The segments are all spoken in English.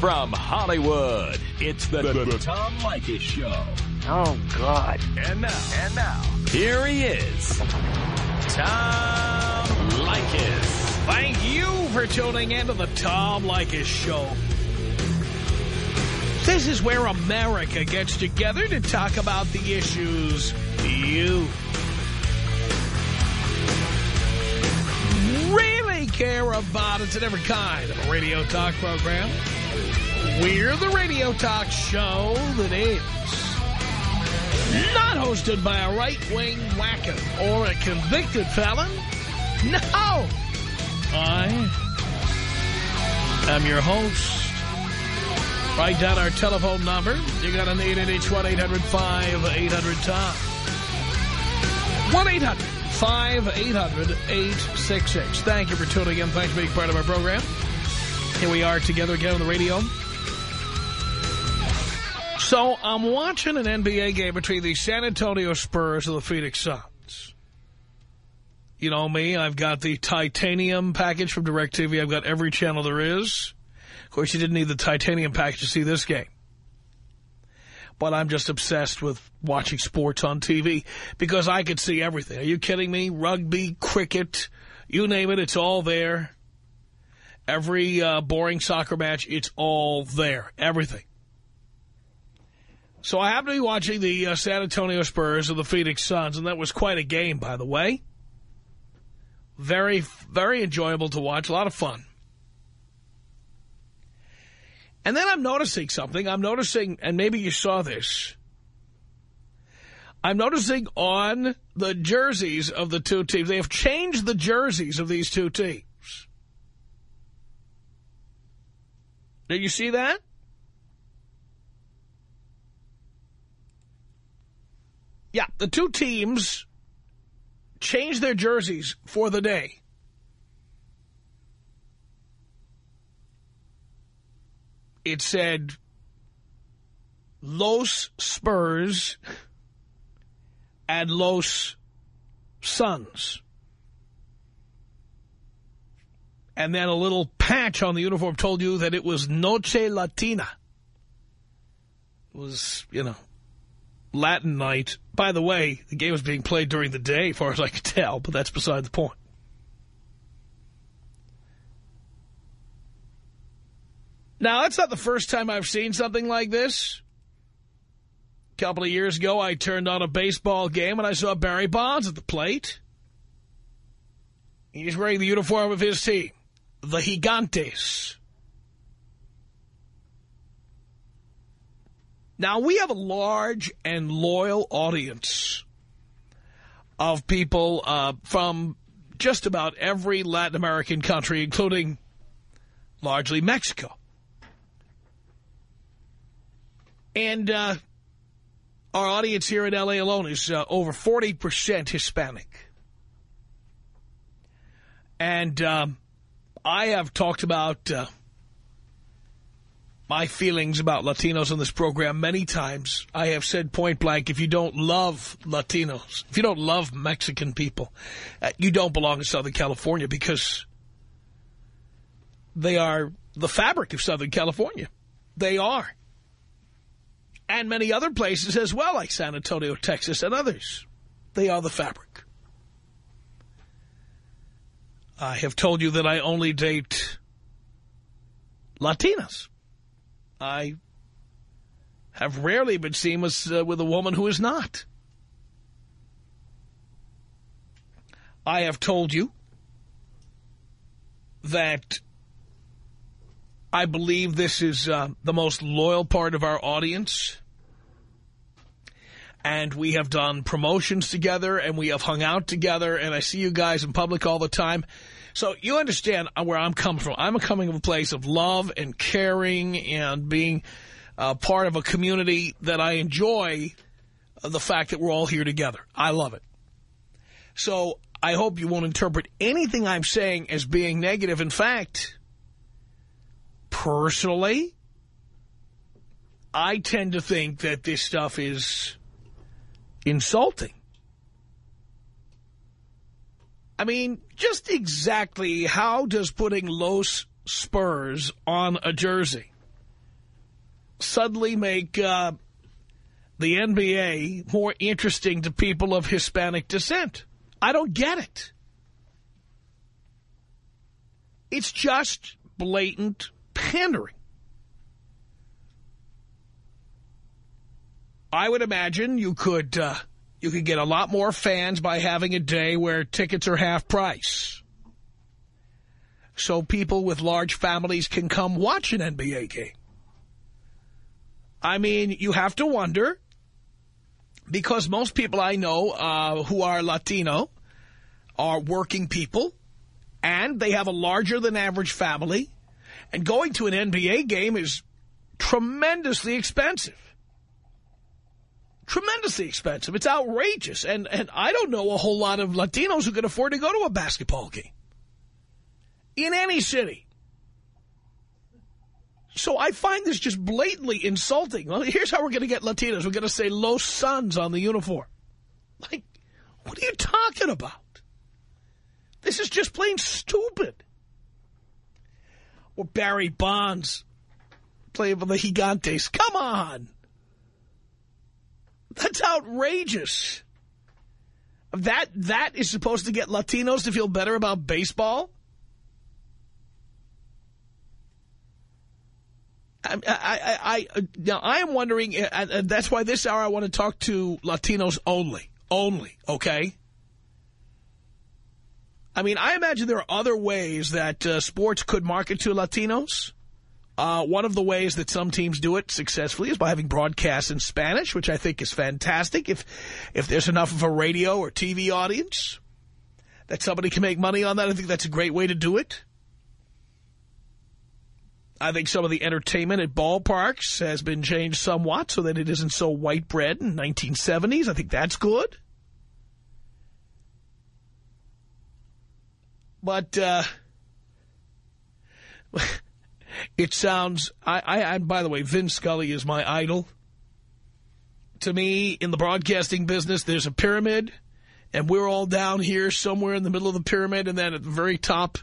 From Hollywood, it's the, the, the Tom Leykis Show. Oh, God. And now, and now, here he is, Tom Leykis. Thank you for tuning in to the Tom Leykis Show. This is where America gets together to talk about the issues you really care about. It's in every kind of a radio talk program. We're the radio talk show that is not hosted by a right-wing whacker or a convicted felon. No! I am your host. Write down our telephone number. You're going to need it. It's 1-800-5800-TOM. 1-800-5800-866. Thank you for tuning in. Thanks for being part of our program. Here we are together again on the radio. So I'm watching an NBA game between the San Antonio Spurs and the Phoenix Suns. You know me, I've got the titanium package from DirecTV. I've got every channel there is. Of course, you didn't need the titanium package to see this game. But I'm just obsessed with watching sports on TV because I could see everything. Are you kidding me? Rugby, cricket, you name it, it's all there. Every uh, boring soccer match, it's all there. Everything. So I happened to be watching the uh, San Antonio Spurs and the Phoenix Suns, and that was quite a game, by the way. Very, very enjoyable to watch. A lot of fun. And then I'm noticing something. I'm noticing, and maybe you saw this. I'm noticing on the jerseys of the two teams, they have changed the jerseys of these two teams. Did you see that? Yeah, the two teams changed their jerseys for the day. It said Los Spurs and Los Suns. And then a little patch on the uniform told you that it was Noche Latina. It was, you know, Latin night. By the way, the game was being played during the day, as far as I could tell, but that's beside the point. Now, that's not the first time I've seen something like this. A couple of years ago, I turned on a baseball game and I saw Barry Bonds at the plate. He's wearing the uniform of his team, the Gigantes. Now, we have a large and loyal audience of people uh, from just about every Latin American country, including largely Mexico. And uh, our audience here in L.A. alone is uh, over 40% Hispanic. And um, I have talked about uh, my feelings about Latinos on this program many times. I have said point blank, if you don't love Latinos, if you don't love Mexican people, uh, you don't belong in Southern California because they are the fabric of Southern California. They are and many other places as well, like San Antonio, Texas, and others. They are the fabric. I have told you that I only date Latinas. I have rarely been seen with, uh, with a woman who is not. I have told you that I believe this is uh, the most loyal part of our audience. And we have done promotions together, and we have hung out together, and I see you guys in public all the time. So you understand where I'm coming from. I'm coming from a place of love and caring and being uh, part of a community that I enjoy the fact that we're all here together. I love it. So I hope you won't interpret anything I'm saying as being negative. In fact, personally, I tend to think that this stuff is insulting. I mean, just exactly how does putting Los Spurs on a jersey suddenly make uh, the NBA more interesting to people of Hispanic descent? I don't get it. It's just blatant pandering. I would imagine you could uh, you could get a lot more fans by having a day where tickets are half price. So people with large families can come watch an NBA game. I mean, you have to wonder, because most people I know uh, who are Latino are working people, and they have a larger than average family, and going to an NBA game is tremendously expensive tremendously expensive. It's outrageous. And, and I don't know a whole lot of Latinos who can afford to go to a basketball game in any city. So I find this just blatantly insulting. Well, here's how we're going to get Latinos. We're going to say Los Suns on the uniform. Like, what are you talking about? This is just plain stupid. Or Barry Bonds playing for the Gigantes. Come on. That's outrageous. That that is supposed to get Latinos to feel better about baseball? I, I, I, I now I am wondering, and that's why this hour I want to talk to Latinos only, only, okay? I mean, I imagine there are other ways that uh, sports could market to Latinos. Uh, one of the ways that some teams do it successfully is by having broadcasts in Spanish, which I think is fantastic. If if there's enough of a radio or TV audience that somebody can make money on that, I think that's a great way to do it. I think some of the entertainment at ballparks has been changed somewhat so that it isn't so white bread in 1970s. I think that's good. But, uh, It sounds, I, I, and by the way, Vin Scully is my idol. To me, in the broadcasting business, there's a pyramid, and we're all down here somewhere in the middle of the pyramid, and then at the very top,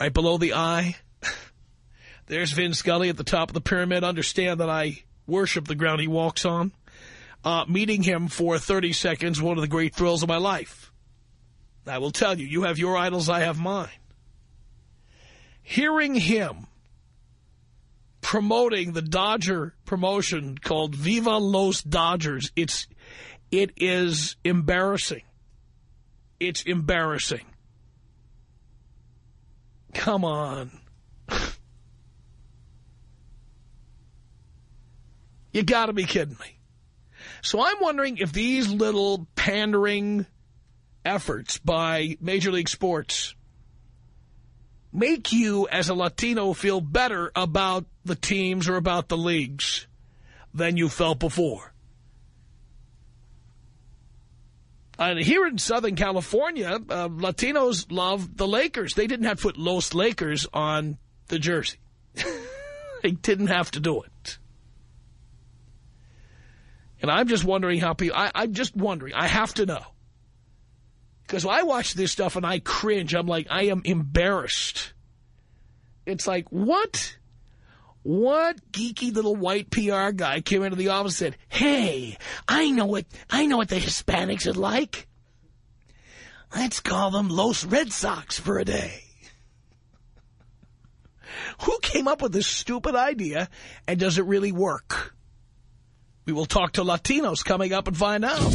right below the eye, there's Vin Scully at the top of the pyramid. Understand that I worship the ground he walks on. Uh, meeting him for 30 seconds, one of the great thrills of my life. I will tell you, you have your idols, I have mine hearing him promoting the Dodger promotion called Viva Los Dodgers, it's, it is embarrassing. It's embarrassing. Come on. you got to be kidding me. So I'm wondering if these little pandering efforts by Major League Sports make you, as a Latino, feel better about the teams or about the leagues than you felt before. And here in Southern California, uh, Latinos love the Lakers. They didn't have to put Los Lakers on the jersey. they didn't have to do it. And I'm just wondering how people, I, I'm just wondering, I have to know. Because I watch this stuff and I cringe. I'm like, I am embarrassed. It's like, what? What geeky little white PR guy came into the office and said, hey, I know what, I know what the Hispanics would like. Let's call them Los Red Sox for a day. Who came up with this stupid idea, and does it really work? We will talk to Latinos coming up and find out.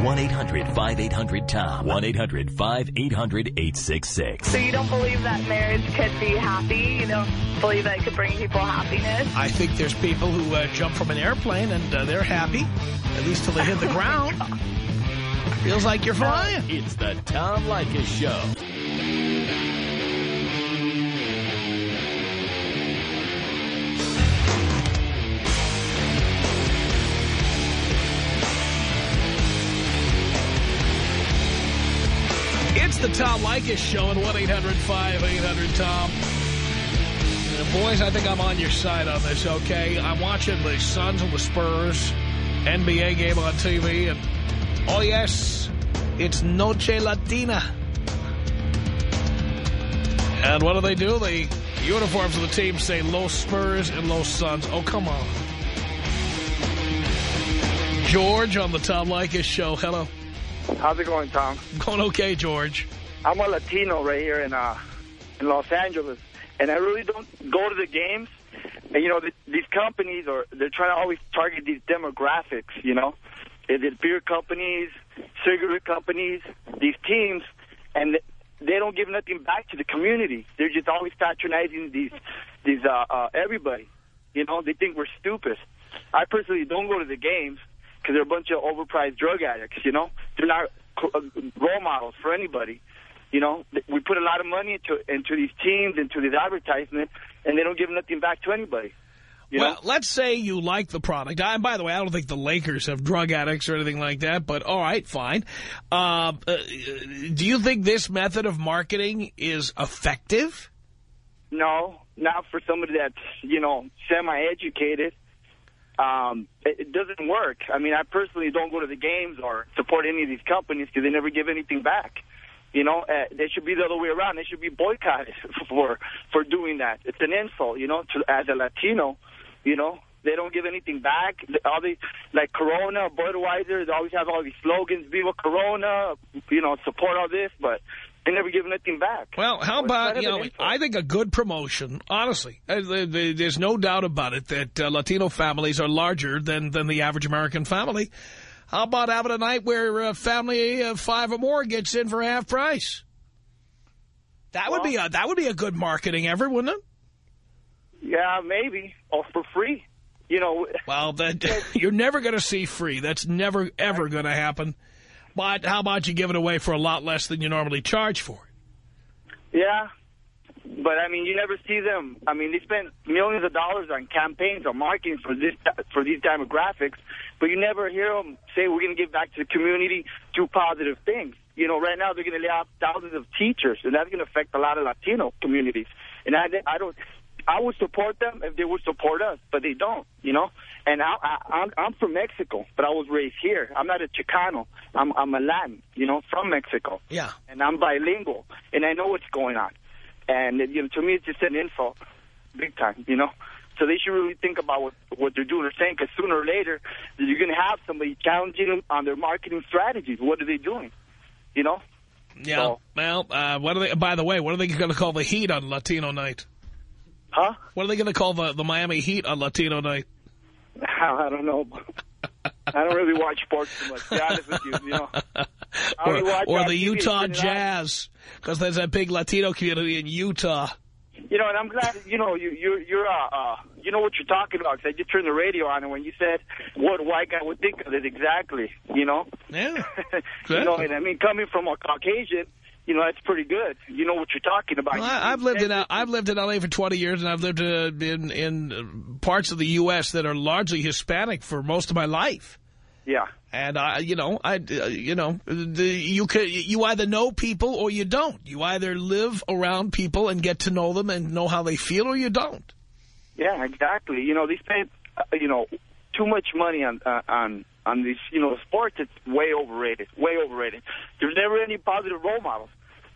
1-800-5800-TOM. 1-800-5800-866. So you don't believe that marriage could be happy? You don't believe that it could bring people happiness? I think there's people who uh, jump from an airplane and uh, they're happy, at least till they hit the ground. Feels like you're flying. It's the Tom Leykis Show. The Tom Leykis Show at 1-800-5800-TOM. Boys, I think I'm on your side on this, okay? I'm watching the Suns and the Spurs NBA game on TV, and oh, yes, it's Noche Latina. And what do they do? The Uniforms of the team say Los Spurs and Los Suns. Oh, come on. George on the Tom Leykis show. Hello. How's it going, Tom? Going okay, George. I'm a Latino right here in uh in Los Angeles, and I really don't go to the games. And you know, the, these companies are they're trying to always target these demographics. You know, the beer companies, cigarette companies, these teams, and they don't give nothing back to the community. They're just always patronizing these these uh, uh everybody. You know, they think we're stupid. I personally don't go to the games because they're a bunch of overpriced drug addicts, you know? They're not uh, role models for anybody. You know, we put a lot of money into into these teams, into these advertisements, and they don't give nothing back to anybody. You well, know? let's say you like the product. And by the way, I don't think the Lakers have drug addicts or anything like that, but all right, fine. Uh, uh, do you think this method of marketing is effective? No, not for somebody that's, you know, semi-educated um, it, it doesn't work. I mean, I personally don't go to the games or support any of these companies because they never give anything back. You know, uh, they should be the other way around. They should be boycotted for for doing that. It's an insult, you know, to as a Latino, you know. They don't give anything back. All the, like Corona, Budweiser, they always have all these slogans, Viva Corona, you know, support all this, but they never give anything back. Well, how about, you know, I think a good promotion, honestly, uh, there's no doubt about it that uh, Latino families are larger than, than the average American family. How about having a night where a family of five or more gets in for half price? That well, would be a that would be a good marketing effort, wouldn't it? Yeah, maybe. Or for free. You know. Well, that you're never going to see free. That's never, ever going to happen. But how about you give it away for a lot less than you normally charge for it? Yeah. But, I mean, you never see them. I mean, they spend millions of dollars on campaigns or marketing for this for these demographics, but you never hear them say we're going to give back to the community, do positive things. You know, right now they're going to lay off thousands of teachers, and that's going to affect a lot of Latino communities. And I, I don't, I would support them if they would support us, but they don't, you know. And I, I, I'm, I'm from Mexico, but I was raised here. I'm not a Chicano. I'm, I'm a Latin, you know, from Mexico. Yeah. And I'm bilingual, and I know what's going on. And you know, to me, it's just an insult, big time, you know. So they should really think about what, what they're doing. They're saying because sooner or later, you're going to have somebody challenging them on their marketing strategies. What are they doing? You know? Yeah. So, well, uh, what are they? By the way, what are they going to call the heat on Latino night? Huh? What are they going to call the, the Miami Heat on Latino night? I don't know. I don't really watch sports too much, to be honest with you. you know. or, or the Utah Jazz, because there's a big Latino community in Utah. You know, and I'm glad, you know, you, you're, you're uh, uh, you know what you're talking about, because I just turned the radio on, and when you said what a white guy would think of it, exactly, you know? Yeah. you know, and I mean, coming from a Caucasian, you know, that's pretty good. You know what you're talking about. Well, I, have lived in I've lived in L.A. for 20 years, and I've lived uh, in in parts of the U.S. that are largely Hispanic for most of my life. Yeah. And I, you know, I, uh, you know, the, you can you either know people or you don't. You either live around people and get to know them and know how they feel, or you don't. Yeah, exactly. You know, they spend, uh, you know, too much money on uh, on on these, you know, sports. It's way overrated, way overrated. There's never any positive role models.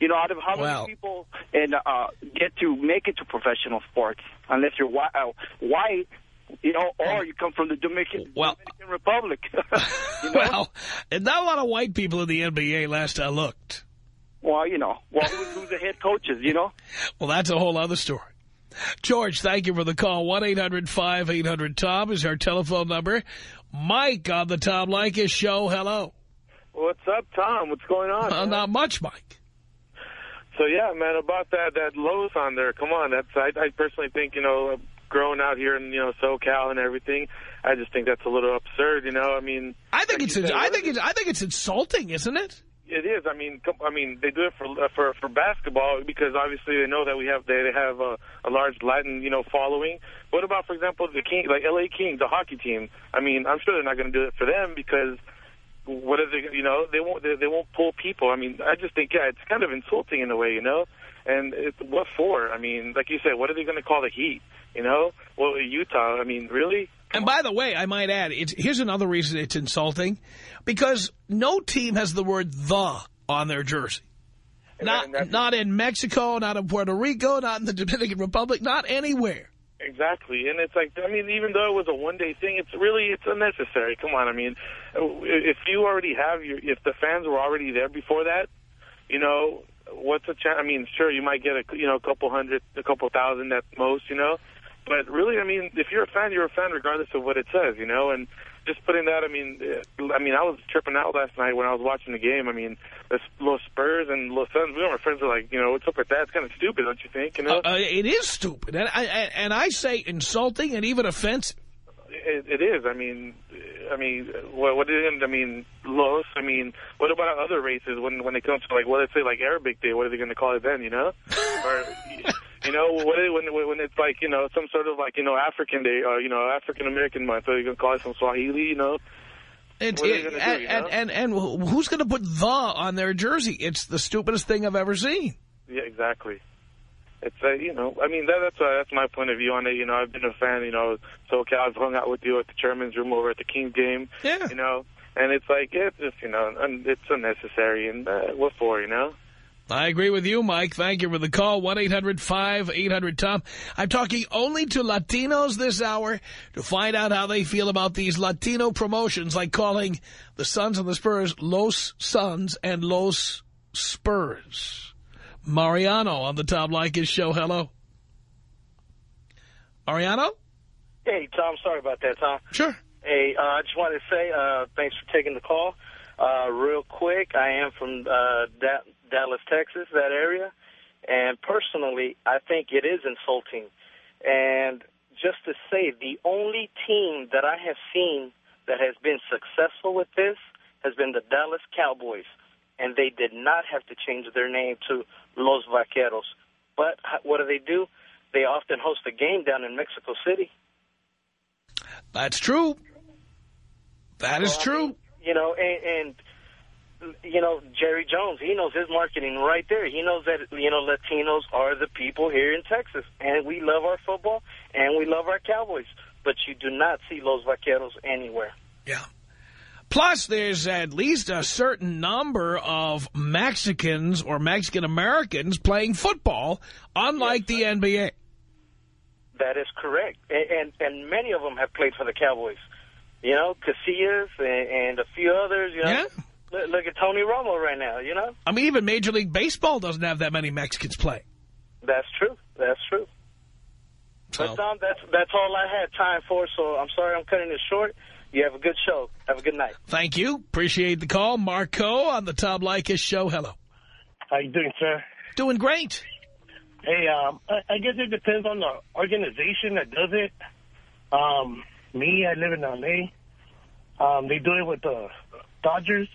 You know, out of how well, many people and uh, get to make it to professional sports, unless you're white, uh, white you know, or you come from the Dominican, well, Dominican Republic. you know? Well, and not a lot of white people in the NBA last I looked. Well, you know, well, who's, who's the head coaches, you know? well, that's a whole other story. George, thank you for the call. 1-800-5800-TOM is our telephone number. Mike on the Tom Leykis show. Hello. What's up, Tom? What's going on? Uh, not much, Mike. So, yeah, man, about that that Lowe's on there, come on. That's I, I personally think, you know, uh, growing out here in, you know, SoCal and everything, I just think that's a little absurd, you know? I mean... I think like it's said, I think it's I think it's insulting, isn't it? It is. I mean, I mean, they do it for uh, for for basketball because obviously they know that we have they, they have a, a large Latin you know following. What about, for example, the King, like L.A. Kings, the hockey team? I mean, I'm sure they're not going to do it for them because what are they? You know, they won't they, they won't pull people. I mean, I just think yeah, it's kind of insulting in a way, you know. And it, what for? I mean, like you said, what are they going to call the Heat? You know, well, Utah. I mean, really? And by the way, I might add, it's, here's another reason it's insulting. Because no team has the word the on their jersey. Not, not in Mexico, not in Puerto Rico, not in the Dominican Republic, not anywhere. Exactly, and it's like I mean, even though it was a one day thing, it's really it's unnecessary. Come on, I mean, if you already have your, if the fans were already there before that, you know, what's the chance? I mean, sure, you might get a you know a couple hundred, a couple thousand at most, you know, but really, I mean, if you're a fan, you're a fan regardless of what it says, you know, and just putting that, I mean, I mean, I was tripping out last night when I was watching the game. I mean, the Los Spurs and Los Suns, we were friends are like, you know, what's up with that? It's kind of stupid, don't you think? You know, Uh, uh, it is stupid. And I, and I say insulting and even offensive. It, it is. I mean, I mean, what, what? I mean, Los. I mean, what about other races when when it comes to like, what let's say like Arabic Day? What are they going to call it then? You know, or you know, what is, when when it's like you know some sort of like you know African Day or you know African American month? Are you going to call it some Swahili? You know, It's, What are they it- do, and, you and, know? and, and who's going to put the on their jersey? It's the stupidest thing I've ever seen. yeah, exactly. It's uh, you know, I mean that, that's uh, that's my point of view on it. You know, I've been a fan. You know, so okay, I've hung out with you at the chairman's room over at the Kings game. Yeah. You know, and it's like it's just you know, and it's unnecessary. And uh, what for? You know. I agree with you, Mike. Thank you for the call. 1-800-5800-TOM. I'm talking only to Latinos this hour to find out how they feel about these Latino promotions, like calling the Suns and the Spurs Los Suns and Los Spurs. Mariano on the Tom Leykis show. Hello. Mariano? Hey, Tom, sorry about that, Tom. Sure. Hey, uh, I just wanted to say uh, thanks for taking the call. Uh, real quick, I am from uh, Dallas, Texas, that area. And personally, I think it is insulting. And just to say, the only team that I have seen that has been successful with this has been the Dallas Cowboys. And they did not have to change their name to Los Vaqueros. But what do they do? They often host a game down in Mexico City. That's true. That is I true. mean, you know, and, and you know, Jerry Jones, he knows his marketing right there. He knows that you know Latinos are the people here in Texas, and we love our football and we love our Cowboys. But you do not see Los Vaqueros anywhere. Yeah. Plus, there's at least a certain number of Mexicans or Mexican-Americans playing football, unlike the NBA. That is correct, and, and and many of them have played for the Cowboys. You know, Casillas and, and a few others. You know, Yeah. Look, look at Tony Romo right now. You know, I mean, even Major League Baseball doesn't have that many Mexicans play. that's true. That's true. So, But Tom, that's that's all I had time for. So I'm sorry I'm cutting it short. You have a good show. Have a good night. thank you. Appreciate the call. Marco on the Tom Leykis show. Hello. How you doing, sir? Doing great. Hey, um, I, I guess it depends on the organization that does it. Um, me, I live in L.A. Um, they do it with the Dodgers,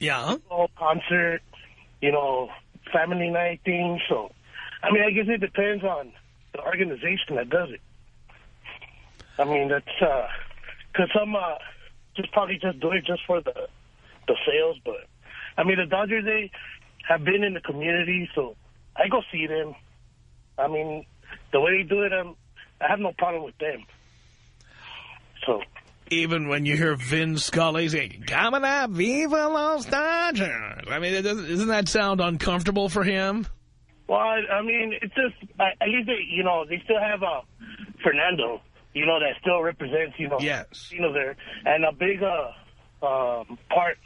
Yeah. concert, you know, family night thing. So, I mean, I guess it depends on the organization that does it. I mean, that's uh 'cause some uh, just probably just do it just for the the sales. But I mean, the Dodgers they have been in the community, so I go see them. I mean, the way they do it, um, I have no problem with them. So, Even when you hear Vin Scully saying, Coming up, Viva Los Dodgers. I mean, doesn't, that sound uncomfortable for him? well, I, I mean, it's just at least they, you know, they still have uh, Fernando, you know, that still represents, you know, Yes. you know, there, and a big uh, um, part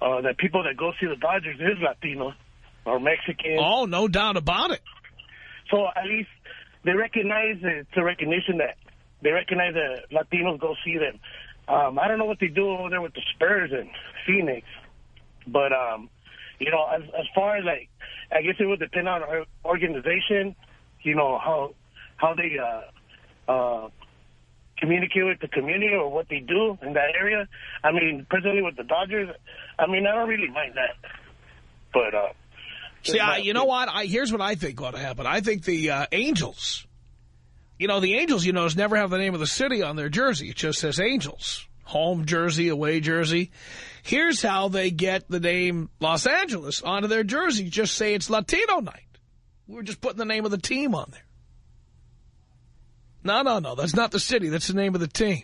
uh, that people that go see the Dodgers is Latino or Mexican. Oh, no doubt about it. So at least they recognize it's a recognition that they recognize that Latinos go see them. Um, I don't know what they do over there with the Spurs and Phoenix, but um, you know, as as far as like, I guess it would depend on our organization. You know how how they uh, uh, communicate with the community or what they do in that area. I mean, personally with the Dodgers, I mean, I don't really mind that, but. Uh, See, I, you know what? I Here's what I think ought to happen. I think the uh, Angels, you know, the Angels, you know, never have the name of the city on their jersey. It just says Angels. Home jersey, away jersey. Here's how they get the name Los Angeles onto their jersey. Just say it's Latino night. We're just putting the name of the team on there. No, no, no. That's not the city. That's the name of the team.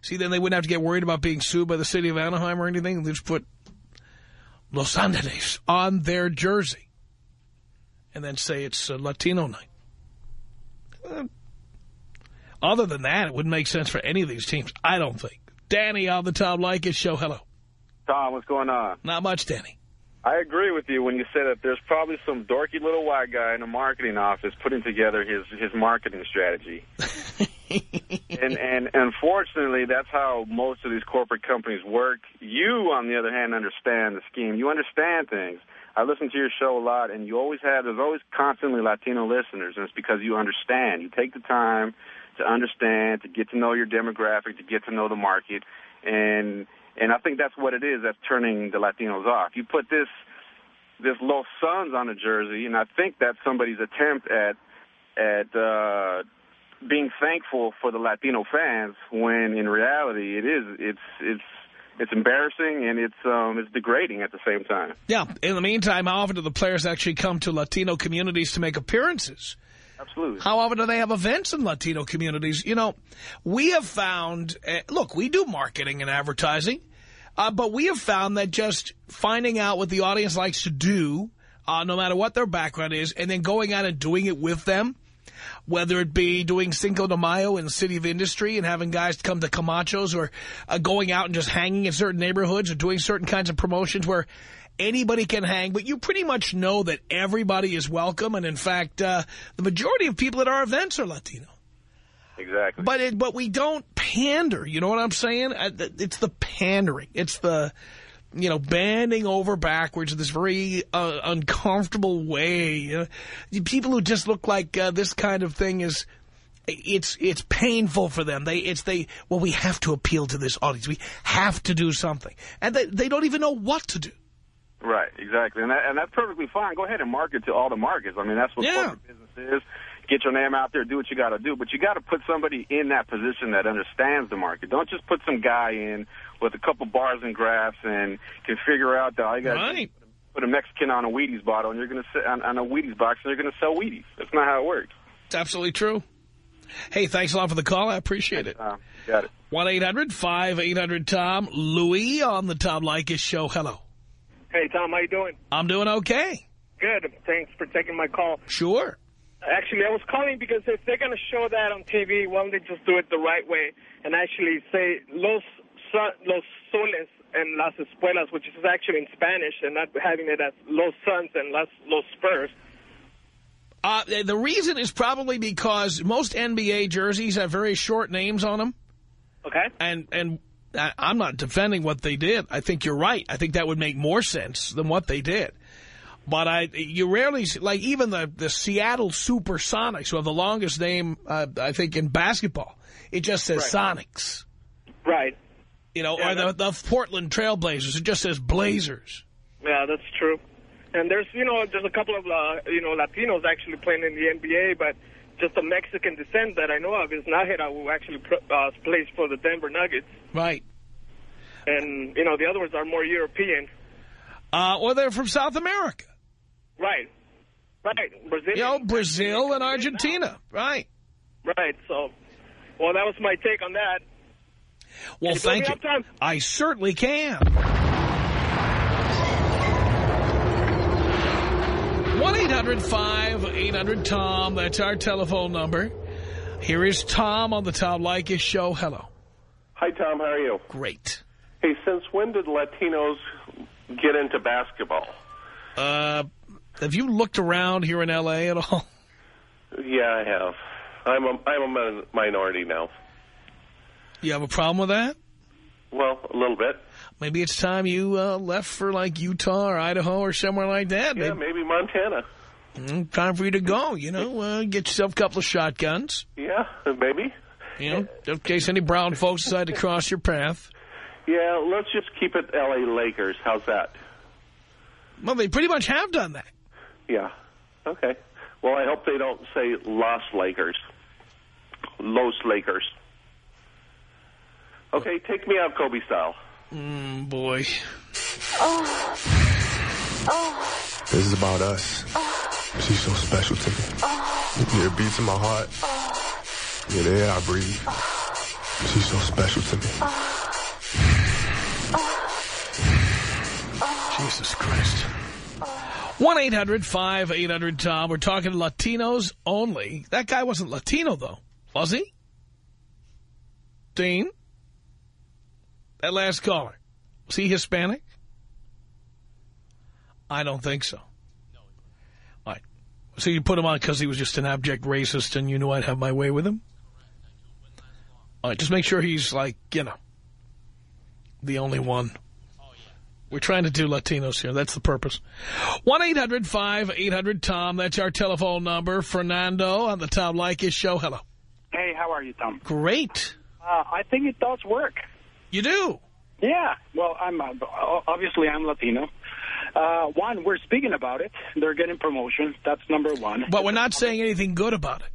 See, then they wouldn't have to get worried about being sued by the city of Anaheim or anything. They just put Los Angeles on their jersey and then say it's uh, Latino night. Uh, other than that, it wouldn't make sense for any of these teams, I don't think. Danny on the Tom Leykis show. Hello. Tom, what's going on? Not much, Danny. I agree with you when you say that there's probably some dorky little white guy in a marketing office putting together his his marketing strategy. and and unfortunately, that's how most of these corporate companies work. You, on the other hand, understand the scheme. You understand things. I listen to your show a lot, and you always have, there's always constantly Latino listeners, and it's because you understand. You take the time to understand, to get to know your demographic, to get to know the market, and and I think that's what it is that's turning the Latinos off. You put this this Los Suns on a jersey, and I think that's somebody's attempt at at uh, being thankful for the Latino fans when in reality it is it's it's it's embarrassing and it's um, it's degrading at the same time. Yeah. In the meantime, how often do the players actually come to Latino communities to make appearances? Absolutely. How often do they have events in Latino communities? You know, we have found, uh, look, we do marketing and advertising, uh, but we have found that just finding out what the audience likes to do, uh, no matter what their background is, and then going out and doing it with them, whether it be doing Cinco de Mayo in the City of Industry and having guys come to Camachos or uh, going out and just hanging in certain neighborhoods or doing certain kinds of promotions where anybody can hang, but you pretty much know that everybody is welcome. And in fact, uh, the majority of people at our events are Latino. Exactly. But it, but we don't pander. You know what I'm saying? Uh, it's the pandering. It's the, you know, bending over backwards in this very uh, uncomfortable way. You know? People who just look like uh, this kind of thing is, it's it's painful for them. They it's they well we have to appeal to this audience. We have to do something, and they they don't even know what to do. Right, exactly, and that, and that's perfectly fine. Go ahead and market to all the markets. I mean, that's what Yeah. corporate business is. Get your name out there, do what you got to do, but you got to put somebody in that position that understands the market. Don't just put some guy in with a couple bars and graphs and can figure out that all you got to Right. put a Mexican on a Wheaties bottle and you're going to on, on a Wheaties box and you're going to sell Wheaties. That's not how it works. It's absolutely true. Hey, thanks a lot for the call. I appreciate it. Uh, got it. 1-800-5800-TOM. Louis on the Tom Leykis show. Hello. Hey, Tom, how you doing? I'm doing okay. Good. Thanks for taking my call. Sure. Actually, I was calling because if they're going to show that on TV, why don't they just do it the right way and actually say Los, Sun, Los Soles and Las Espuelas, which is actually in Spanish, and not having it as Los Suns and Las, Los Spurs. Uh, the reason is probably because most NBA jerseys have very short names on them. Okay. And, and I'm not defending what they did. I think you're right. I think that would make more sense than what they did. But I, you rarely, see, like even the, the Seattle Supersonics, who have the longest name, uh, I think, in basketball, it just says Sonics. Right. You know, Yeah, or the, the Portland Trailblazers, it just says Blazers. Yeah, that's true. And there's, you know, there's a couple of, uh, you know, Latinos actually playing in the NBA, but just a Mexican descent that I know of is Nájera, who actually uh, plays for the Denver Nuggets. Right. And, you know, the other ones are more European. Uh, or they're from South America. Right. Right. Brazil. You know, Brazil and Argentina. Right. Right. So, well, that was my take on that. Well, Can you thank you. up, I certainly can. 1-800-5800-TOM. That's our telephone number. Here is Tom on the Tom Leykis show. Hello. Hi, Tom. How are you? Great. Hey, since when did Latinos get into basketball? Uh, have you looked around here in L.A. at all? Yeah, I have. I'm a, I'm a minority now. You have a problem with that? Well, a little bit. Maybe it's time you uh, left for, like, Utah or Idaho or somewhere like that. Yeah, Maybe, maybe Montana. Mm, time for you to go, you know. Uh, get yourself a couple of shotguns. Yeah, maybe. You know, in case any brown folks decide to cross your path. Yeah, let's just keep it L.A. Lakers. How's that? Well, they pretty much have done that. Yeah. Okay. Well, I hope they don't say Los Lakers. Los Lakers. Okay, take me out Kobe style. Mm, boy. This is about us. She's so special to me. Yeah, it beats in my heart. Yeah, the air I breathe. She's so special to me. Jesus Christ. 1-800-5800-TOM. We're talking Latinos only. That guy wasn't Latino, though. Was he? Dean? That last caller. Was he Hispanic? I don't think so. All right. So you put him on because he was just an abject racist and you knew I'd have my way with him? All right, just make sure he's like, you know, the only one. We're trying to do Latinos here. That's the purpose. 1-800-5800-TOM. That's our telephone number. Fernando on the Tom Leykis show. Hello. Hey, how are you, Tom? Great. Uh, I think it does work. You do? Yeah. Well, I'm uh, obviously I'm Latino. Uh, one, we're speaking about it. They're getting promotion. That's number one. But we're not saying anything good about it.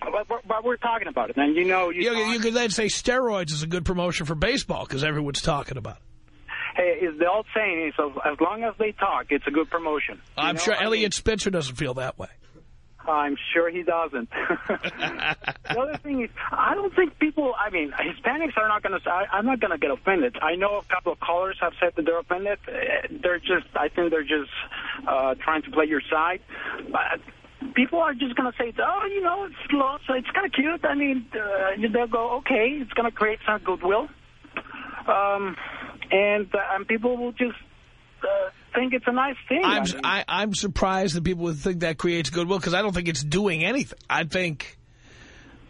But, but, but we're talking about it. And, you know... You, you, you could then say steroids is a good promotion for baseball because everyone's talking about it. Hey, is the old saying is as long as they talk, it's a good promotion. You I'm know? sure I Eliot mean, Spitzer doesn't feel that way. I'm sure he doesn't. the other thing is, I don't think people, I mean, Hispanics are not going to, I'm not going to get offended. I know a couple of callers have said that they're offended. Uh, They're just, I think they're just uh, trying to play your side. But people are just going to say, oh, you know, it's lost, it's kind of cute. I mean, uh, they'll go, okay, it's going to create some goodwill. Um, and, uh, and people will just uh, think it's a nice thing. I'm, I mean, I, I'm surprised that people would think that creates goodwill because I don't think it's doing anything. I think,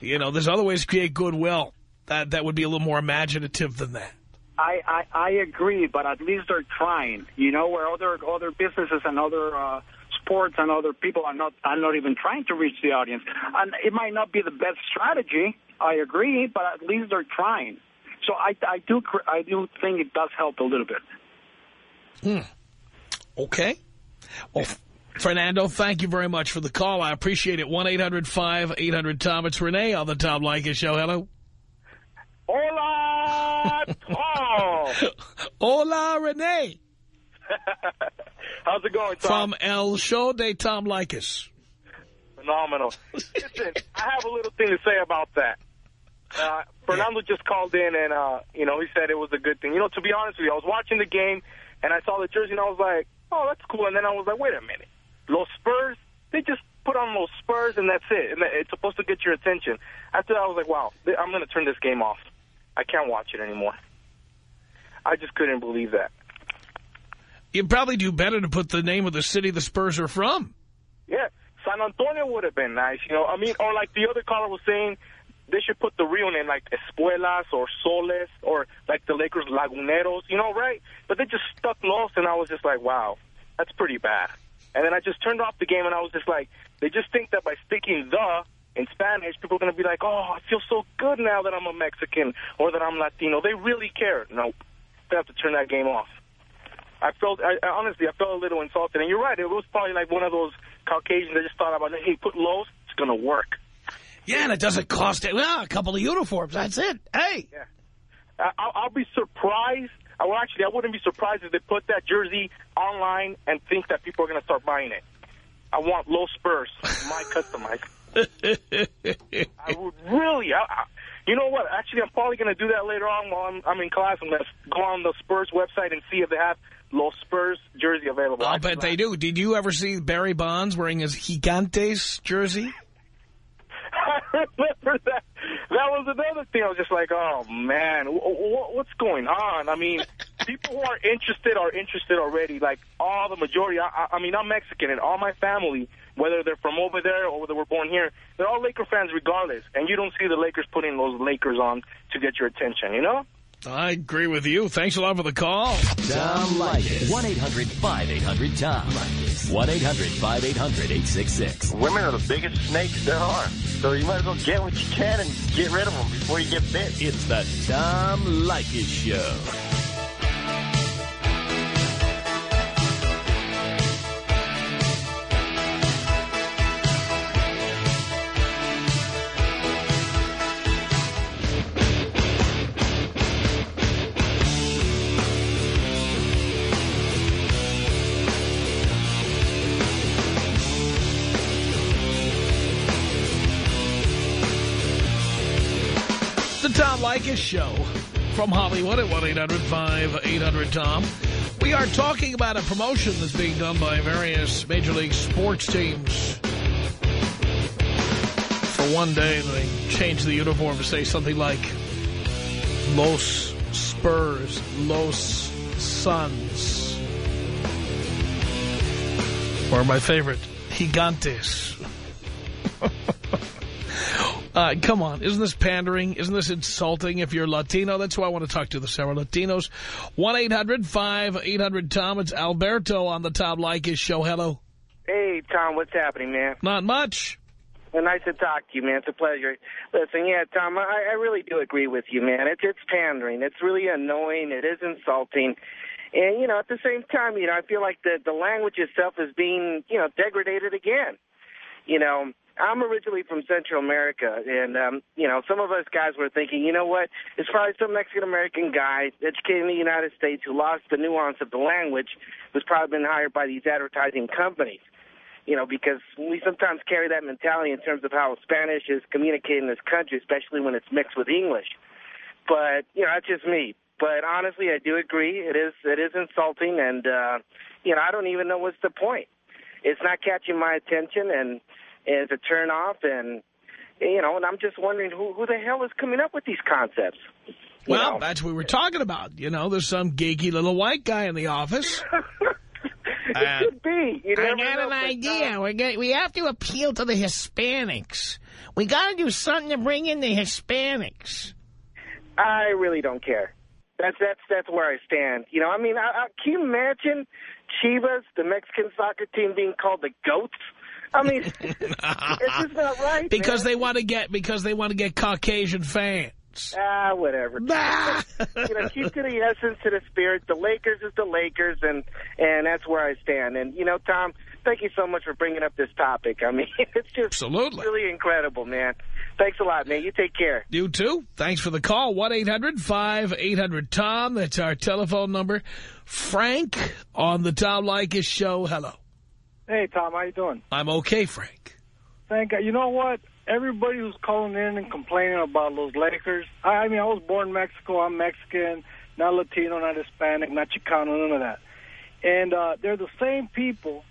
you know, there's other ways to create goodwill that, that would be a little more imaginative than that. I, I, I agree, but at least they're trying. You know, where other other businesses and other uh, sports and other people are not are not even trying to reach the audience. And it might not be the best strategy. I agree, but at least they're trying. So I, I do I do think it does help a little bit. Okay. Well, Fernando, thank you very much for the call. I appreciate it. 1-800-5800-TOM. It's Renee on the Tom Leykis Show. Hello. Hola, Tom. Hola, Renee. How's it going, Tom? From El Show de Tom Leykis. Phenomenal. Listen, I have a little thing to say about that. Uh, Fernando just called in and, uh, you know, he said it was a good thing. You know, to be honest with you, I was watching the game and I saw the jersey and I was like, oh, that's cool. And then I was like, wait a minute. Los Spurs, they just put on those Spurs and that's it. And it's supposed to get your attention. After that, I was like, wow, I'm going to turn this game off. I can't watch it anymore. I just couldn't believe that. You'd probably do better to put the name of the city the Spurs are from. Yeah, San Antonio would have been nice, you know. I mean, or like the other caller was saying, they should put the real name like Espuelas or Soles or like the Lakers Laguneros, you know, right? But they just stuck Los, and I was just like, wow, that's pretty bad. And then I just turned off the game, and I was just like, they just think that by sticking the in Spanish, people are going to be like, oh, I feel so good now that I'm a Mexican or that I'm Latino. They really care. Nope. They have to turn that game off. I felt, I, I, honestly, I felt a little insulted. And you're right, it was probably like one of those Caucasians that just thought about, hey, put Los, it's going to work. Yeah, and it doesn't cost it. Well, a couple of uniforms. That's it. Hey. Yeah. I, I'll, I'll be surprised. I, well, actually, I wouldn't be surprised if they put that jersey online and think that people are going to start buying it. I want low Spurs, my customized. I would really. I, I, you know what? Actually, I'm probably going to do that later on while I'm, I'm in class. I'm going to go on the Spurs website and see if they have Los Spurs jersey available. I'll bet they do. Did you ever see Barry Bonds wearing his Gigantes jersey? Remember that. That was another thing. I was just like, oh, man, what's going on? I mean, people who are interested are interested already. Like, all the majority. I, I mean, I'm Mexican, and all my family, whether they're from over there or whether we're born here, they're all Laker fans regardless. And you don't see the Lakers putting those Lakers on to get your attention, you know? I agree with you. Thanks a lot for the call. Tom Leykis. 1-800-5800-TOM. 1-800-5800-866. Women are the biggest snakes there are. So you might as well get what you can and get rid of them before you get bit. It's the Tom Leykis Show. Tom Leykis Show from Hollywood at 1-800-5800-TOM. We are talking about a promotion that's being done by various Major League sports teams. For one day, they change the uniform to say something like Los Spurs, Los Suns. Or my favorite, Gigantes. Uh, come on, isn't this pandering? Isn't this insulting if you're Latino? That's who I want to talk to this hour. Latinos. 1-800-5800-TOM. It's Alberto on the Tom Leykis show. Hello. Hey, Tom, what's happening, man? Not much. Well, nice to talk to you, man. It's a pleasure. Listen, yeah, Tom, I, I really do agree with you, man. It's, it's pandering. It's really annoying. It is insulting. And, you know, at the same time, you know, I feel like the, the language itself is being, you know, degraded again. You know, I'm originally from Central America, and, um, you know, some of us guys were thinking, you know what, it's probably some Mexican-American guy educated in the United States who lost the nuance of the language, who's probably been hired by these advertising companies. You know, because we sometimes carry that mentality in terms of how Spanish is communicated in this country, especially when it's mixed with English. But, you know, that's just me. But honestly, I do agree. It is it is insulting, and, uh, you know, I don't even know what's the point. It's not catching my attention, and is a turn off and you know and i'm just wondering who who the hell is coming up with these concepts? Well know? that's what we were talking about. You know there's some geeky little white guy in the office. It uh, could be. You i got an idea. We get, we have to appeal to the hispanics. We got to do something to bring in the hispanics. I really don't care. That's that's that's where I stand. You know, I mean, I, I, can you imagine Chivas, the Mexican soccer team, being called the goats? I mean, it's just not right. Because man. they want to get because they want to get Caucasian fans. Ah, whatever. Nah. you know, keep to the essence, to the spirit. The Lakers is the Lakers, and and that's where I stand. And you know, Tom, thank you so much for bringing up this topic. I mean, it's just Absolutely. really incredible, man. Thanks a lot, man. You take care. You too. Thanks for the call. 1-800-5800-TOM. That's our telephone number. Frank on the Tom Leykis show. Hello. Hey, Tom, how you doing? I'm okay, Frank. Thank God. You know what? Everybody who's calling in and complaining about those Lakers, I, I mean, I was born in Mexico. I'm Mexican, not Latino, not Hispanic, not Chicano, none of that. And uh, they're the same people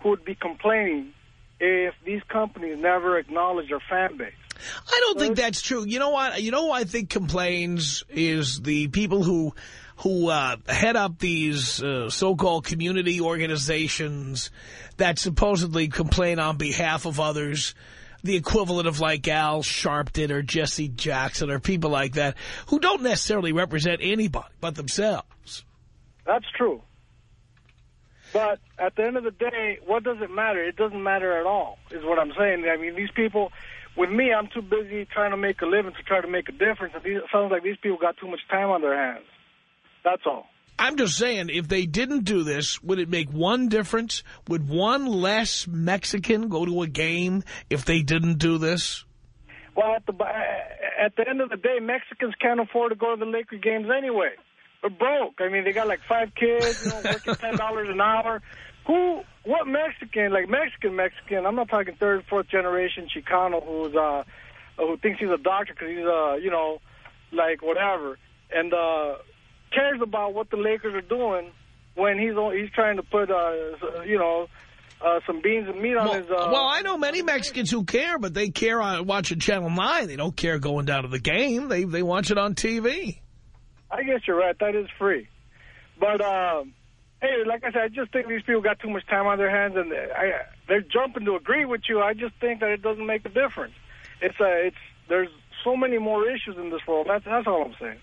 who would be complaining if these companies never acknowledge their fan base. I don't think that's true. You know what? You know who I think complains is the people who who uh, head up these uh, so-called community organizations that supposedly complain on behalf of others, the equivalent of like Al Sharpton or Jesse Jackson or people like that, who don't necessarily represent anybody but themselves. That's true. But at the end of the day, what does it matter? It doesn't matter at all, is what I'm saying. I mean, these people, with me, I'm too busy trying to make a living to try to make a difference. It sounds like these people got too much time on their hands. That's all. I'm just saying, if they didn't do this, would it make one difference? Would one less Mexican go to a game if they didn't do this? Well, at the at the end of the day, Mexicans can't afford to go to the Laker games anyway. They're broke. I mean, they got like five kids, you know, working ten dollars an hour. Who? What Mexican? Like Mexican, Mexican. I'm not talking third, fourth generation Chicano who's uh who thinks he's a doctor because he's uh you know like whatever. And uh cares about what the Lakers are doing when he's he's trying to put, uh, you know, uh, some beans and meat on well, his... Uh, well, I know many Mexicans who care, but they care on watching Channel 9. They don't care going down to the game. They they watch it on TV. I guess you're right. That is free. But, um, hey, like I said, I just think these people got too much time on their hands, and I, they're jumping to agree with you. I just think that it doesn't make a difference. It's a, uh, it's there's so many more issues in this world. That's, that's all I'm saying.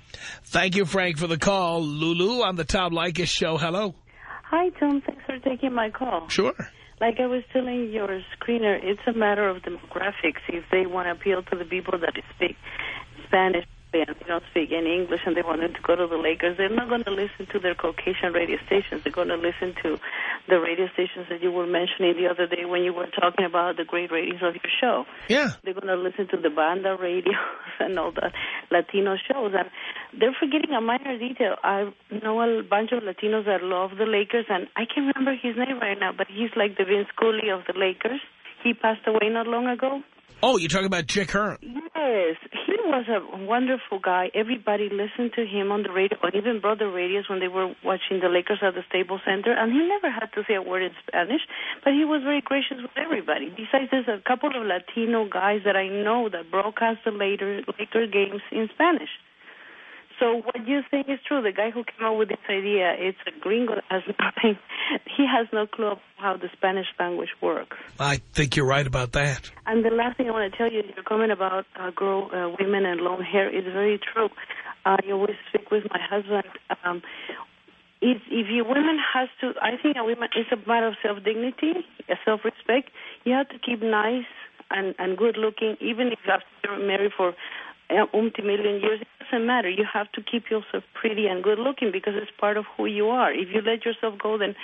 Thank you, Frank, for the call. Lulu on the Tom Leykis show. Hello. Hi, Tom. Thanks for taking my call. Sure. Like I was telling your screener, it's a matter of demographics. If they want to appeal to the people that speak Spanish, they don't speak any English and they wanted to go to the Lakers, they're not going to listen to their Caucasian radio stations. They're going to listen to the radio stations that you were mentioning the other day when you were talking about the great ratings of your show. Yeah. They're going to listen to the banda radio and all the Latino shows. And they're forgetting a minor detail. I know a bunch of Latinos that love the Lakers, and I can't remember his name right now, but he's like the Vince Scully of the Lakers. He passed away not long ago. Oh, you're talking about Chick Hearn. Yes, he was a wonderful guy. Everybody listened to him on the radio, or even brought the radios when they were watching the Lakers at the Staples Center. And he never had to say a word in Spanish, but he was very gracious with everybody. Besides, there's a couple of Latino guys that I know that broadcast the later Laker games in Spanish. So what you think is true. The guy who came up with this idea, it's a gringo that has nothing. He has no clue of how the Spanish language works. I think you're right about that. And the last thing I want to tell you, your comment about uh, girl, uh, women and long hair is very true. I always speak with my husband. Um, if, if your woman has to, I think a woman is a matter of self-dignity, self-respect. You have to keep nice and, and good looking, even if you have to be married for Eh, umpty million years, it doesn't matter. You have to keep yourself pretty and good looking because it's part of who you are. If you let yourself go, then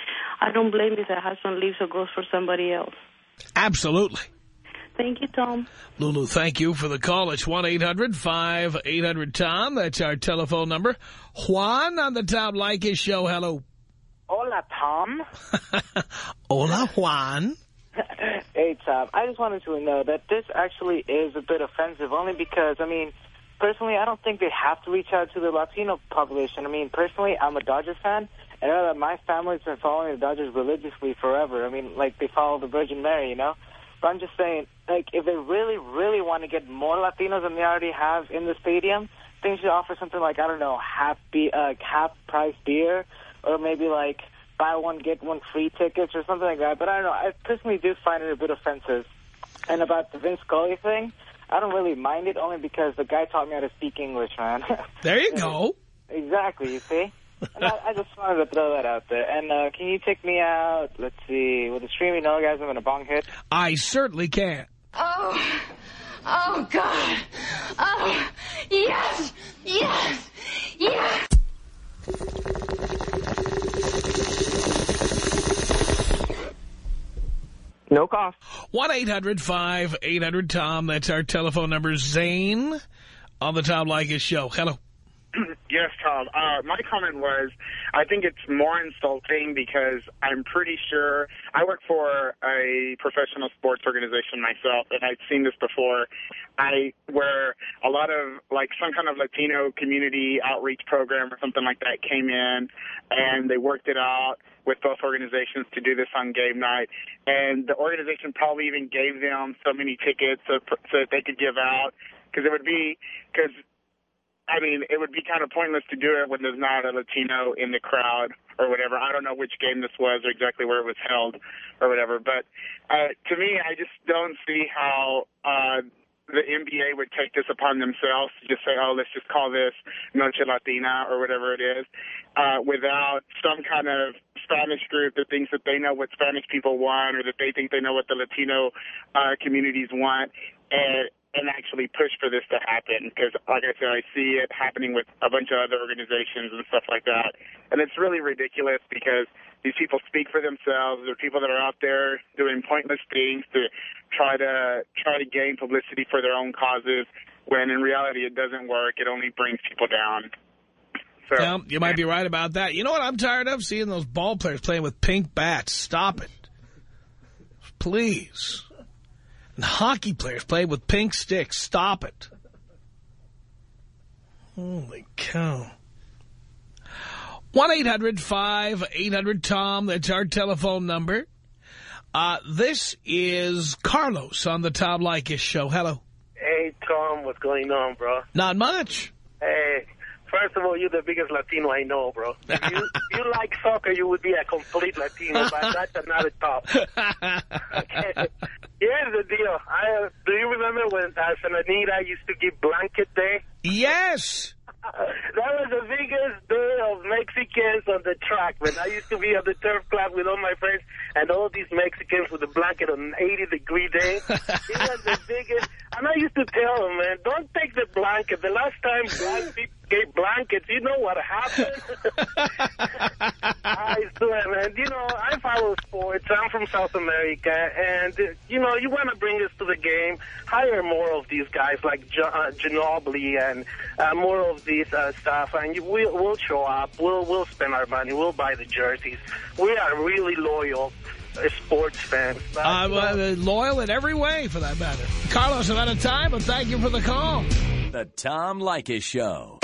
I don't blame if the husband leaves or goes for somebody else. Absolutely. Thank you, Tom. Lulu, thank you for the call. It's 1-800-5800-TOM. That's our telephone number. Juan on the Tom Leykis show. Hello. Hola, Tom. Hola, Juan. hey, Tom. I just wanted to know that this actually is a bit offensive, only because, I mean, personally, I don't think they have to reach out to the Latino population. I mean, personally, I'm a Dodgers fan, and I know that my family's been following the Dodgers religiously forever. I mean, like, they follow the Virgin Mary, you know? But I'm just saying, like, if they really, really want to get more Latinos than they already have in the stadium, they should offer something like, I don't know, half, be uh, half price beer, or maybe, like, buy one, get one free tickets or something like that. But I don't know. I personally do find it a bit offensive. And about the Vince Scully thing, I don't really mind it only because the guy taught me how to speak English, man. There you go. Exactly, you see? And I, I just wanted to throw that out there. And uh, can you take me out, let's see, with a streaming orgasm and a bong hit? I certainly can. Oh, oh, God. Oh, yes, yes, yes. No cost. 1-800-5800-TOM. That's our telephone number. Zane on the Tom Leykis show. Hello. Yes, Tom. Uh, my comment was, I think it's more insulting because I'm pretty sure I work for a professional sports organization myself, and I've seen this before. I where a lot of like some kind of Latino community outreach program or something like that came in, and they worked it out with both organizations to do this on game night, and the organization probably even gave them so many tickets so, so that they could give out because it would be because I mean, it would be kind of pointless to do it when there's not a Latino in the crowd or whatever. I don't know which game this was or exactly where it was held or whatever. But uh, to me, I just don't see how uh, the NBA would take this upon themselves to just say, oh, let's just call this Noche Latina or whatever it is, uh, without some kind of Spanish group that thinks that they know what Spanish people want or that they think they know what the Latino uh, communities want. And and actually push for this to happen because, like I said, I see it happening with a bunch of other organizations and stuff like that. And it's really ridiculous because these people speak for themselves. They're people that are out there doing pointless things to try to try to gain publicity for their own causes when in reality it doesn't work. It only brings people down. So, yeah, you might be right about that. You know what I'm tired of? Seeing those ball players playing with pink bats. Stop it. Please. And hockey players play with pink sticks. Stop it. Holy cow. 1-800-5800-TOM. That's our telephone number. Uh, this is Carlos on the Tom Leykis show. Hello. Hey, Tom. What's going on, bro? Not much. Hey. First of all, you're the biggest Latino I know, bro. If you, if you like soccer, you would be a complete Latino, but that's another top. Okay. Here's the deal. I, do you remember when uh, Santa Anita used to give blanket day? Yes. that was the biggest day of Mexicans on the track, man. I used to be at the turf club with all my friends, and all these Mexicans with a blanket on an 80-degree day. it was the biggest. And I used to tell them, man, don't take the blanket. The last time black people gave blankets, you know what happened? I to it, man. You know, I follow sports. I'm from South America, and, uh, you know, you want to bring us to the game, hire more of these guys like G uh, Ginobili and uh, more of these uh, stuff, and you, we'll, we'll show up. We'll, we'll spend our money. We'll buy the jerseys. We are really loyal uh, sports fans. But, I'm you uh, loyal in every way, for that matter. Carlos, I'm out of time, but thank you for the call. The Tom Leykis Show.